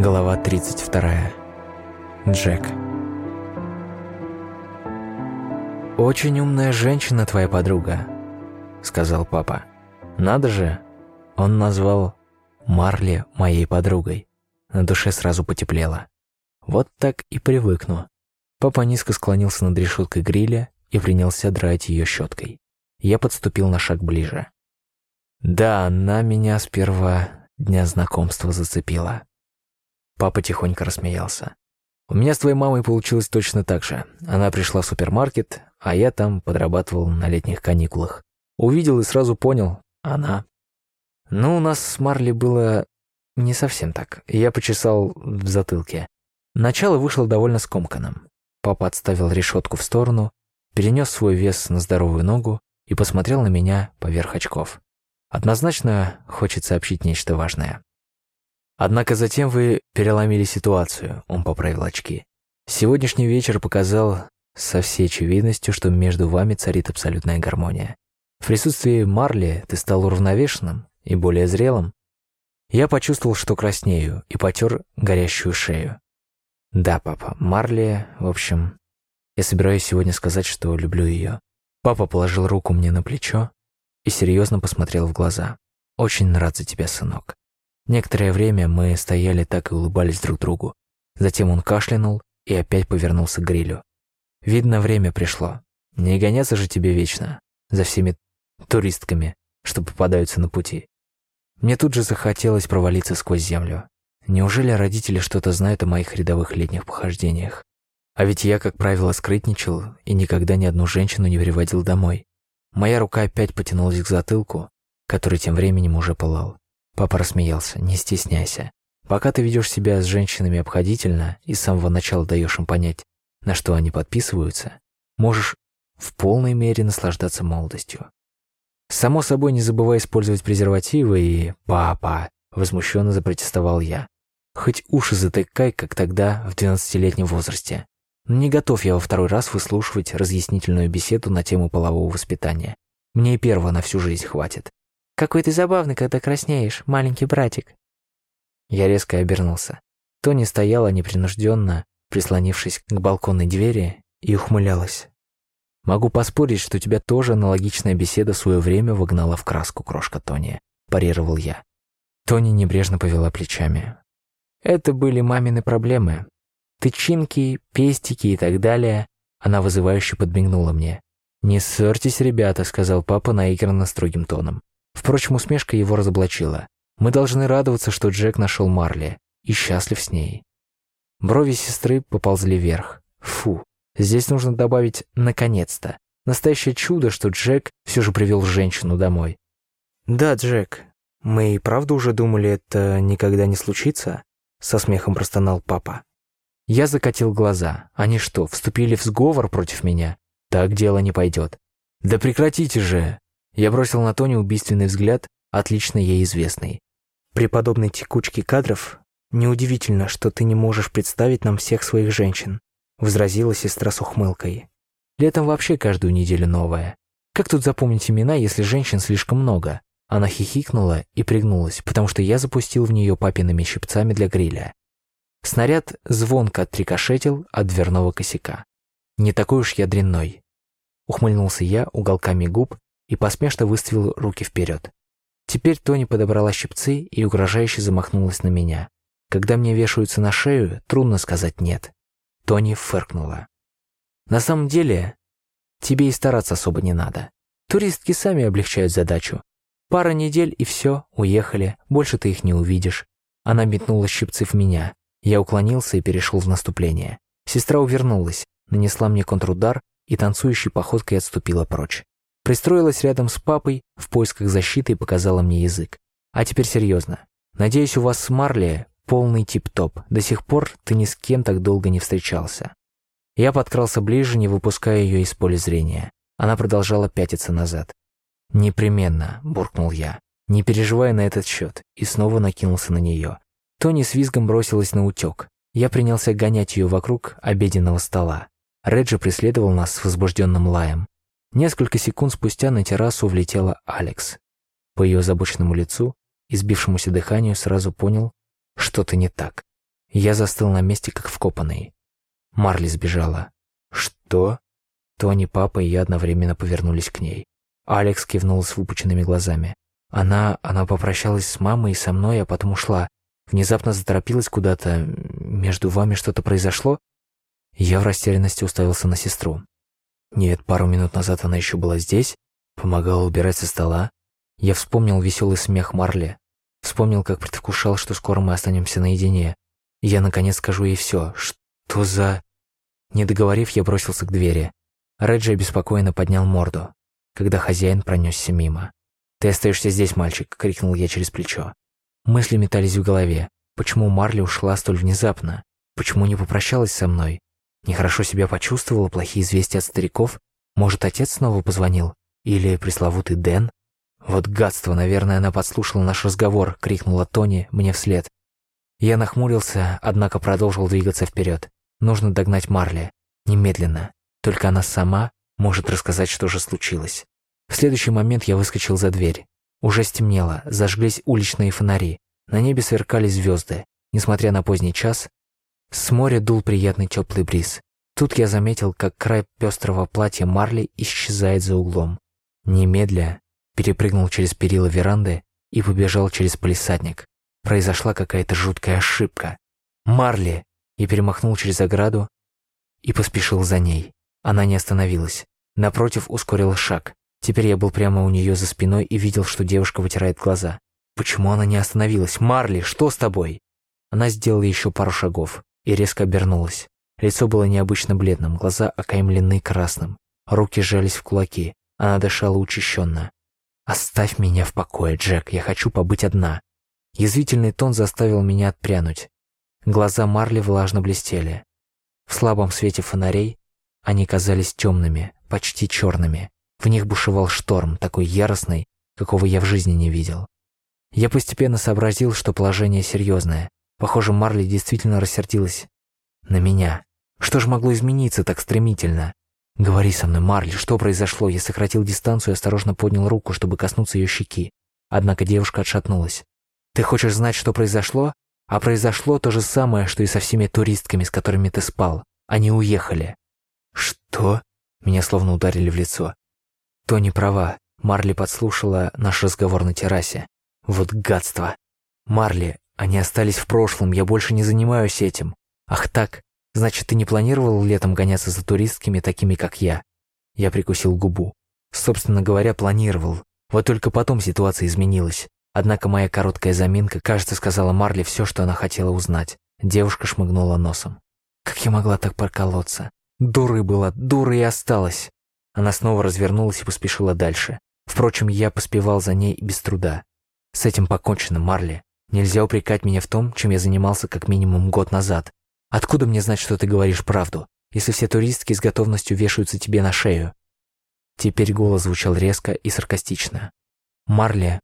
Глава 32. Джек. «Очень умная женщина твоя подруга», — сказал папа. «Надо же!» Он назвал Марли моей подругой. На душе сразу потеплело. Вот так и привыкну. Папа низко склонился над решеткой гриля и принялся драть ее щеткой. Я подступил на шаг ближе. Да, она меня с первого дня знакомства зацепила. Папа тихонько рассмеялся. У меня с твоей мамой получилось точно так же. Она пришла в супермаркет, а я там подрабатывал на летних каникулах. Увидел и сразу понял — она. Ну, у нас с Марли было не совсем так. Я почесал в затылке. Начало вышло довольно скомканным. Папа отставил решетку в сторону, перенес свой вес на здоровую ногу и посмотрел на меня поверх очков. Однозначно хочет сообщить нечто важное. Однако затем вы переломили ситуацию, он поправил очки. Сегодняшний вечер показал со всей очевидностью, что между вами царит абсолютная гармония. В присутствии Марли ты стал уравновешенным и более зрелым. Я почувствовал, что краснею, и потер горящую шею. Да, папа, Марли, в общем, я собираюсь сегодня сказать, что люблю ее. Папа положил руку мне на плечо и серьезно посмотрел в глаза. Очень рад за тебя, сынок. Некоторое время мы стояли так и улыбались друг другу. Затем он кашлянул и опять повернулся к грилю. Видно, время пришло. Не гоняться же тебе вечно за всеми туристками, что попадаются на пути. Мне тут же захотелось провалиться сквозь землю. Неужели родители что-то знают о моих рядовых летних похождениях? А ведь я, как правило, скрытничал и никогда ни одну женщину не приводил домой. Моя рука опять потянулась к затылку, который тем временем уже пылал. Папа рассмеялся. «Не стесняйся. Пока ты ведешь себя с женщинами обходительно и с самого начала даешь им понять, на что они подписываются, можешь в полной мере наслаждаться молодостью. Само собой, не забывай использовать презервативы и... Папа! Возмущенно запротестовал я. Хоть уши затыкай, как тогда, в двенадцатилетнем возрасте. Но не готов я во второй раз выслушивать разъяснительную беседу на тему полового воспитания. Мне и первого на всю жизнь хватит. Какой ты забавный, когда краснеешь, маленький братик». Я резко обернулся. Тони стояла непринужденно, прислонившись к балконной двери, и ухмылялась. «Могу поспорить, что тебя тоже аналогичная беседа в свое время выгнала в краску, крошка Тони», – парировал я. Тони небрежно повела плечами. «Это были мамины проблемы. Тычинки, пестики и так далее». Она вызывающе подмигнула мне. «Не ссорьтесь, ребята», – сказал папа наигранно строгим тоном. Впрочем, усмешка его разоблачила. Мы должны радоваться, что Джек нашел Марли и счастлив с ней. Брови сестры поползли вверх. Фу, здесь нужно добавить «наконец-то». Настоящее чудо, что Джек все же привел женщину домой. «Да, Джек, мы и правда уже думали, это никогда не случится?» Со смехом простонал папа. Я закатил глаза. Они что, вступили в сговор против меня? Так дело не пойдет. «Да прекратите же!» Я бросил на Тони убийственный взгляд, отлично ей известный. При подобной текучке кадров неудивительно, что ты не можешь представить нам всех своих женщин, возразила сестра с ухмылкой. Летом вообще каждую неделю новая. Как тут запомнить имена, если женщин слишком много? Она хихикнула и пригнулась, потому что я запустил в нее папиными щипцами для гриля. Снаряд звонко отрикошетил от дверного косяка. Не такой уж я дрянной. Ухмыльнулся я уголками губ и посмешно выставил руки вперед. Теперь Тони подобрала щипцы и угрожающе замахнулась на меня. Когда мне вешаются на шею, трудно сказать «нет». Тони фыркнула. «На самом деле, тебе и стараться особо не надо. Туристки сами облегчают задачу. Пара недель и все, уехали, больше ты их не увидишь». Она метнула щипцы в меня. Я уклонился и перешел в наступление. Сестра увернулась, нанесла мне контрудар и танцующей походкой отступила прочь. Пристроилась рядом с папой в поисках защиты и показала мне язык. А теперь серьезно. Надеюсь, у вас с Марли полный тип-топ. До сих пор ты ни с кем так долго не встречался. Я подкрался ближе, не выпуская ее из поля зрения. Она продолжала пятиться назад. «Непременно», — буркнул я, не переживая на этот счет, и снова накинулся на нее. Тони с визгом бросилась на утек. Я принялся гонять ее вокруг обеденного стола. Реджи преследовал нас с возбужденным лаем. Несколько секунд спустя на террасу влетела Алекс. По ее озабоченному лицу и сбившемуся дыханию сразу понял, что-то не так. Я застыл на месте, как вкопанный. Марли сбежала. «Что?» Тони, папа и я одновременно повернулись к ней. Алекс кивнул с выпученными глазами. Она... она попрощалась с мамой и со мной, а потом ушла. Внезапно заторопилась куда-то. Между вами что-то произошло? Я в растерянности уставился на сестру. Нет, пару минут назад она еще была здесь, помогала убирать со стола. Я вспомнил веселый смех Марли. Вспомнил, как предвкушал, что скоро мы останемся наедине. Я, наконец, скажу ей все. Что за... Не договорив, я бросился к двери. Реджи обеспокоенно поднял морду, когда хозяин пронесся мимо. «Ты остаешься здесь, мальчик!» — крикнул я через плечо. Мысли метались в голове. Почему Марли ушла столь внезапно? Почему не попрощалась со мной? Нехорошо себя почувствовала, плохие известия от стариков? Может, отец снова позвонил? Или пресловутый Дэн? Вот гадство, наверное, она подслушала наш разговор, крикнула Тони мне вслед. Я нахмурился, однако продолжил двигаться вперед. Нужно догнать Марли. Немедленно. Только она сама может рассказать, что же случилось. В следующий момент я выскочил за дверь. Уже стемнело, зажглись уличные фонари. На небе сверкали звезды. Несмотря на поздний час, с моря дул приятный теплый бриз. Тут я заметил, как край пестрого платья Марли исчезает за углом. Немедля перепрыгнул через перила веранды и побежал через полисадник. Произошла какая-то жуткая ошибка. «Марли!» и перемахнул через ограду и поспешил за ней. Она не остановилась. Напротив, ускорила шаг. Теперь я был прямо у нее за спиной и видел, что девушка вытирает глаза. Почему она не остановилась? «Марли, что с тобой?» Она сделала еще пару шагов и резко обернулась. Лицо было необычно бледным, глаза окаймлены красным. Руки сжались в кулаки. Она дышала учащенно. «Оставь меня в покое, Джек, я хочу побыть одна». Язвительный тон заставил меня отпрянуть. Глаза Марли влажно блестели. В слабом свете фонарей они казались темными, почти черными. В них бушевал шторм, такой яростный, какого я в жизни не видел. Я постепенно сообразил, что положение серьезное. Похоже, Марли действительно рассердилась на меня. Что же могло измениться так стремительно? «Говори со мной, Марли, что произошло?» Я сократил дистанцию и осторожно поднял руку, чтобы коснуться ее щеки. Однако девушка отшатнулась. «Ты хочешь знать, что произошло?» А произошло то же самое, что и со всеми туристками, с которыми ты спал. Они уехали. Что? Меня словно ударили в лицо. Тони права. Марли подслушала наш разговор на террасе. Вот гадство. Марли, они остались в прошлом, я больше не занимаюсь этим. Ах так? Значит, ты не планировал летом гоняться за туристками, такими как я? Я прикусил губу. Собственно говоря, планировал. Вот только потом ситуация изменилась. Однако моя короткая заминка, кажется, сказала Марли все, что она хотела узнать. Девушка шмыгнула носом. Как я могла так проколоться? Дурой была, дурой и осталась. Она снова развернулась и поспешила дальше. Впрочем, я поспевал за ней без труда. С этим покончено, Марли. Нельзя упрекать меня в том, чем я занимался как минимум год назад. Откуда мне знать, что ты говоришь правду, если все туристки с готовностью вешаются тебе на шею? Теперь голос звучал резко и саркастично. Марли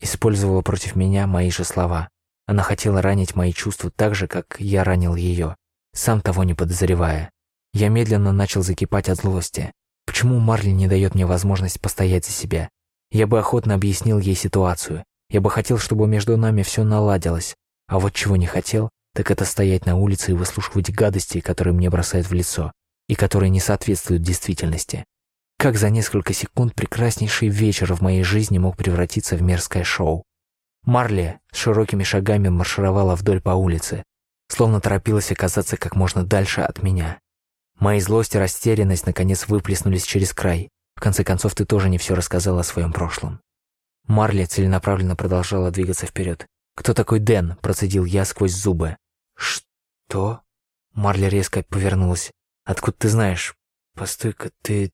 использовала против меня мои же слова. Она хотела ранить мои чувства так же, как я ранил ее, сам того не подозревая. Я медленно начал закипать от злости. Почему Марли не дает мне возможность постоять за себя? Я бы охотно объяснил ей ситуацию. Я бы хотел, чтобы между нами все наладилось. А вот чего не хотел, так это стоять на улице и выслушивать гадости, которые мне бросают в лицо, и которые не соответствуют действительности. Как за несколько секунд прекраснейший вечер в моей жизни мог превратиться в мерзкое шоу. Марли с широкими шагами маршировала вдоль по улице, словно торопилась оказаться как можно дальше от меня. Мои злость и растерянность наконец выплеснулись через край. В конце концов, ты тоже не все рассказала о своем прошлом. Марли целенаправленно продолжала двигаться вперед. «Кто такой Дэн?» – процедил я сквозь зубы. «Что?» Марли резко повернулась. «Откуда ты знаешь?» «Постой-ка, ты...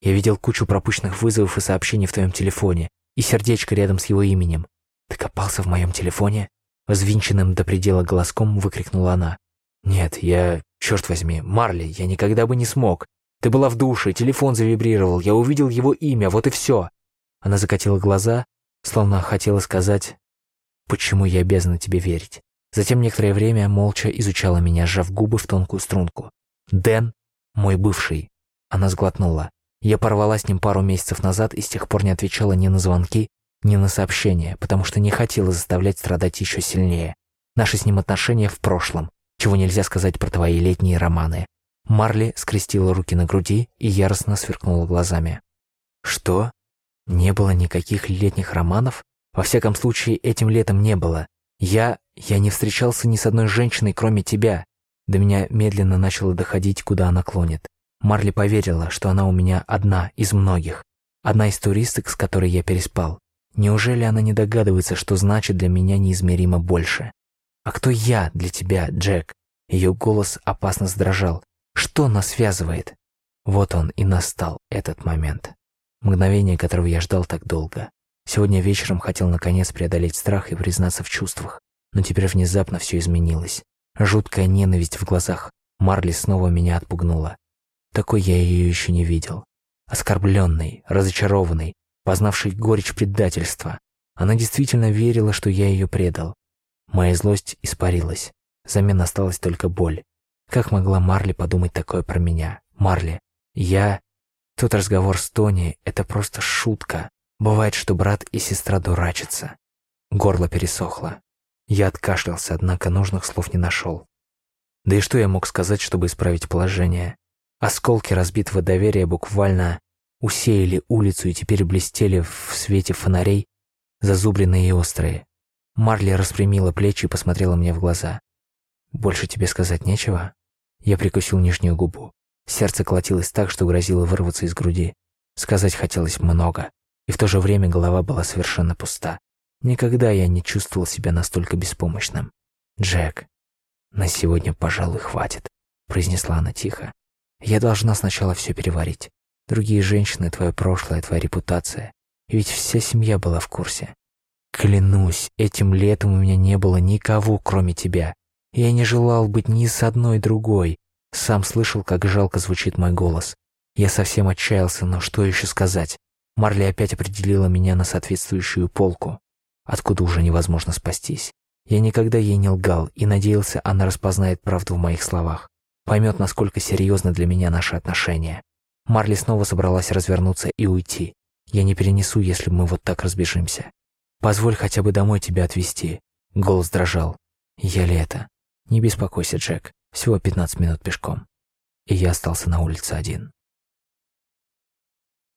Я видел кучу пропущенных вызовов и сообщений в твоем телефоне и сердечко рядом с его именем. Ты копался в моем телефоне?» Взвинченным до предела голоском выкрикнула она. «Нет, я... Черт возьми, Марли, я никогда бы не смог. Ты была в душе, телефон завибрировал, я увидел его имя, вот и все». Она закатила глаза, словно хотела сказать, «Почему я обязана тебе верить?» Затем некоторое время молча изучала меня, сжав губы в тонкую струнку. «Дэн, мой бывший». Она сглотнула. Я порвала с ним пару месяцев назад и с тех пор не отвечала ни на звонки, ни на сообщения, потому что не хотела заставлять страдать еще сильнее. Наши с ним отношения в прошлом, чего нельзя сказать про твои летние романы. Марли скрестила руки на груди и яростно сверкнула глазами. Что? Не было никаких летних романов? Во всяком случае, этим летом не было. Я... я не встречался ни с одной женщиной, кроме тебя. До меня медленно начало доходить, куда она клонит. Марли поверила, что она у меня одна из многих. Одна из туристок, с которой я переспал. Неужели она не догадывается, что значит для меня неизмеримо больше? А кто я для тебя, Джек? Ее голос опасно сдрожал. Что нас связывает? Вот он и настал, этот момент. Мгновение, которого я ждал так долго. Сегодня вечером хотел наконец преодолеть страх и признаться в чувствах, но теперь внезапно все изменилось. Жуткая ненависть в глазах Марли снова меня отпугнула. Такой я ее еще не видел. Оскорбленный, разочарованный, познавший горечь предательства. Она действительно верила, что я ее предал. Моя злость испарилась. Взамен осталась только боль. Как могла Марли подумать такое про меня? Марли, я тот разговор с Тони — это просто шутка. Бывает, что брат и сестра дурачатся. Горло пересохло. Я откашлялся, однако нужных слов не нашел. Да и что я мог сказать, чтобы исправить положение? Осколки разбитого доверия буквально усеяли улицу и теперь блестели в свете фонарей, зазубренные и острые. Марли распрямила плечи и посмотрела мне в глаза. «Больше тебе сказать нечего?» Я прикусил нижнюю губу. Сердце колотилось так, что грозило вырваться из груди. Сказать хотелось много, и в то же время голова была совершенно пуста. Никогда я не чувствовал себя настолько беспомощным. «Джек, на сегодня, пожалуй, хватит», — произнесла она тихо. «Я должна сначала все переварить. Другие женщины, твое прошлое, твоя репутация. И ведь вся семья была в курсе. Клянусь, этим летом у меня не было никого, кроме тебя. Я не желал быть ни с одной другой, сам слышал, как жалко звучит мой голос. Я совсем отчаялся, но что еще сказать? Марли опять определила меня на соответствующую полку, откуда уже невозможно спастись. Я никогда ей не лгал и надеялся, она распознает правду в моих словах, поймет, насколько серьезно для меня наши отношения. Марли снова собралась развернуться и уйти. Я не перенесу, если мы вот так разбежимся. Позволь хотя бы домой тебя отвезти. Голос дрожал. Я ли это? Не беспокойся, Джек. Всего 15 минут пешком. И я остался на улице один.